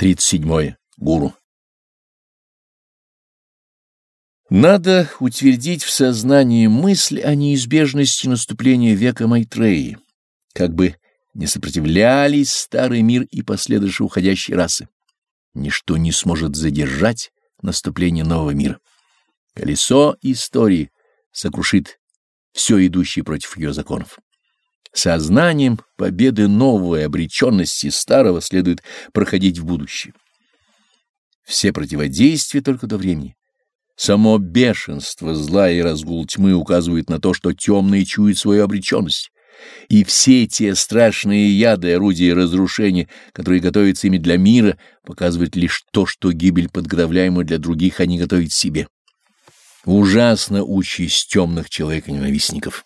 37. Гуру. Надо утвердить в сознании мысль о неизбежности наступления века Майтреи, как бы не сопротивлялись старый мир и последующие уходящие расы. Ничто не сможет задержать наступление нового мира. Колесо истории сокрушит все идущее против ее законов. Сознанием победы новой обреченности старого следует проходить в будущее. Все противодействия только до времени. Само бешенство зла и разгул тьмы указывают на то, что темные чуют свою обреченность. И все те страшные яды, орудия разрушения, которые готовятся ими для мира, показывают лишь то, что гибель, подготовляемую для других, они готовят себе. Ужасно участь темных человека-ненавистников.